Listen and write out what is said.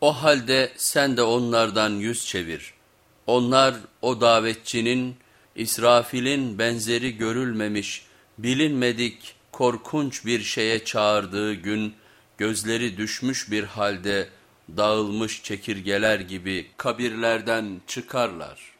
O halde sen de onlardan yüz çevir. Onlar o davetçinin, İsrafil'in benzeri görülmemiş, bilinmedik, korkunç bir şeye çağırdığı gün, gözleri düşmüş bir halde dağılmış çekirgeler gibi kabirlerden çıkarlar.''